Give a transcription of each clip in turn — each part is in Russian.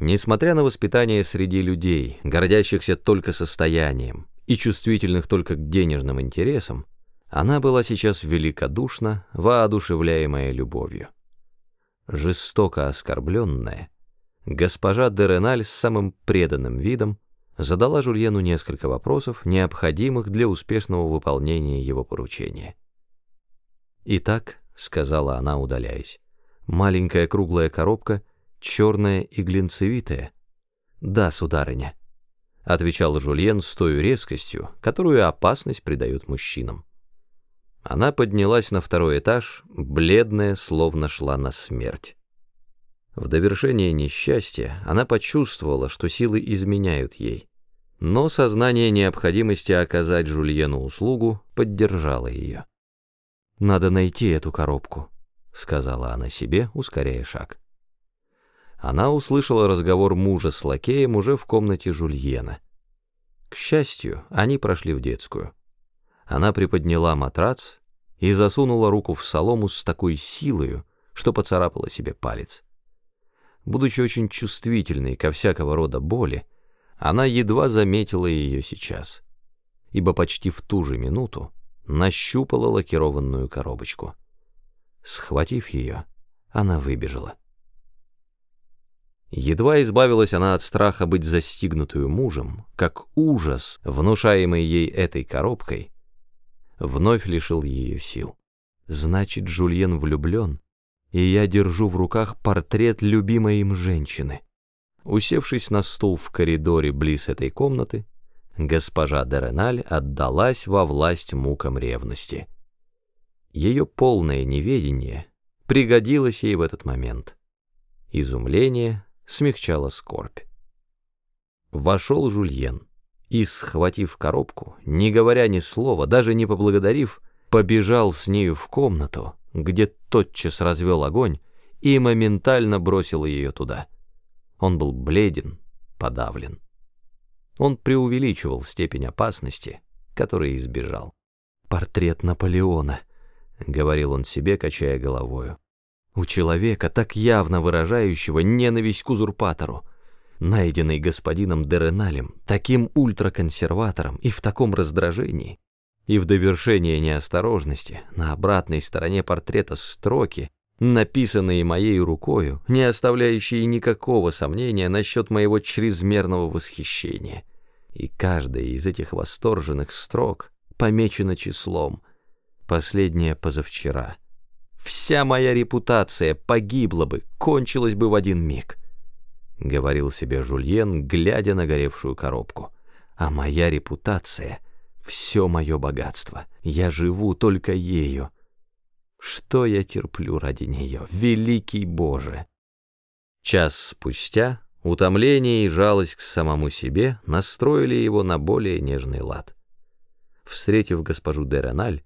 Несмотря на воспитание среди людей, гордящихся только состоянием и чувствительных только к денежным интересам, она была сейчас великодушна, воодушевляемая любовью. Жестоко оскорбленная, госпожа Дереналь с самым преданным видом задала Жульену несколько вопросов, необходимых для успешного выполнения его поручения. «Итак», — сказала она, удаляясь, — «маленькая круглая коробка — черная и глинцевитая. «Да, сударыня», — отвечал Жульен с той резкостью, которую опасность придает мужчинам. Она поднялась на второй этаж, бледная, словно шла на смерть. В довершение несчастья она почувствовала, что силы изменяют ей, но сознание необходимости оказать Жульену услугу поддержало ее. «Надо найти эту коробку», — сказала она себе, ускоряя шаг она услышала разговор мужа с лакеем уже в комнате Жульена. К счастью, они прошли в детскую. Она приподняла матрац и засунула руку в солому с такой силою, что поцарапала себе палец. Будучи очень чувствительной ко всякого рода боли, она едва заметила ее сейчас, ибо почти в ту же минуту нащупала лакированную коробочку. Схватив ее, она выбежала. Едва избавилась она от страха быть застигнутую мужем, как ужас, внушаемый ей этой коробкой, вновь лишил ее сил. Значит, Жульен влюблен, и я держу в руках портрет любимой им женщины. Усевшись на стул в коридоре близ этой комнаты, госпожа Дереналь отдалась во власть мукам ревности. Ее полное неведение пригодилось ей в этот момент. Изумление — смягчала скорбь. Вошел Жульен и, схватив коробку, не говоря ни слова, даже не поблагодарив, побежал с нею в комнату, где тотчас развел огонь и моментально бросил ее туда. Он был бледен, подавлен. Он преувеличивал степень опасности, которой избежал. «Портрет Наполеона», — говорил он себе, качая головою. У человека, так явно выражающего ненависть к узурпатору, найденный господином Дереналем, таким ультраконсерватором и в таком раздражении, и в довершение неосторожности на обратной стороне портрета строки, написанные моей рукою, не оставляющие никакого сомнения насчет моего чрезмерного восхищения. И каждая из этих восторженных строк помечена числом, последняя позавчера — Вся моя репутация погибла бы, кончилась бы в один миг. Говорил себе Жульен, глядя на горевшую коробку. А моя репутация — все мое богатство. Я живу только ею. Что я терплю ради нее, великий Боже! Час спустя утомление и жалость к самому себе настроили его на более нежный лад. Встретив госпожу Дереналь,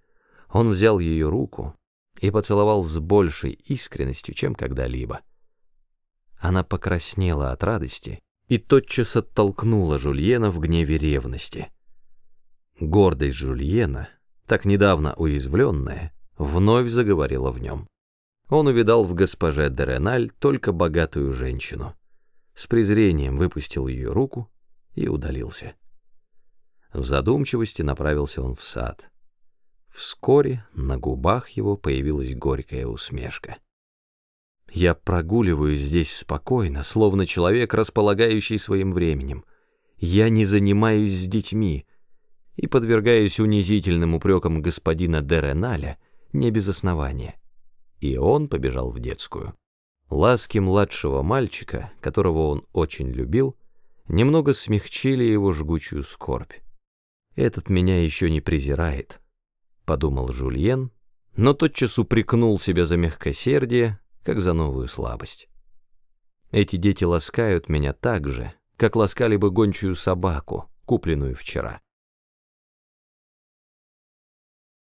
он взял ее руку, и поцеловал с большей искренностью, чем когда-либо. Она покраснела от радости и тотчас оттолкнула Жульена в гневе ревности. Гордость Жульена, так недавно уязвленная, вновь заговорила в нем. Он увидал в госпоже Дереналь только богатую женщину. С презрением выпустил ее руку и удалился. В задумчивости направился он в сад — Вскоре на губах его появилась горькая усмешка. Я прогуливаюсь здесь спокойно, словно человек, располагающий своим временем. Я не занимаюсь с детьми и подвергаюсь унизительным упрекам господина Дереналя не без основания. И он побежал в детскую. Ласки младшего мальчика, которого он очень любил, немного смягчили его жгучую скорбь. Этот меня еще не презирает, — подумал Жульен, но тотчас упрекнул себя за мягкосердие, как за новую слабость. Эти дети ласкают меня так же, как ласкали бы гончую собаку, купленную вчера.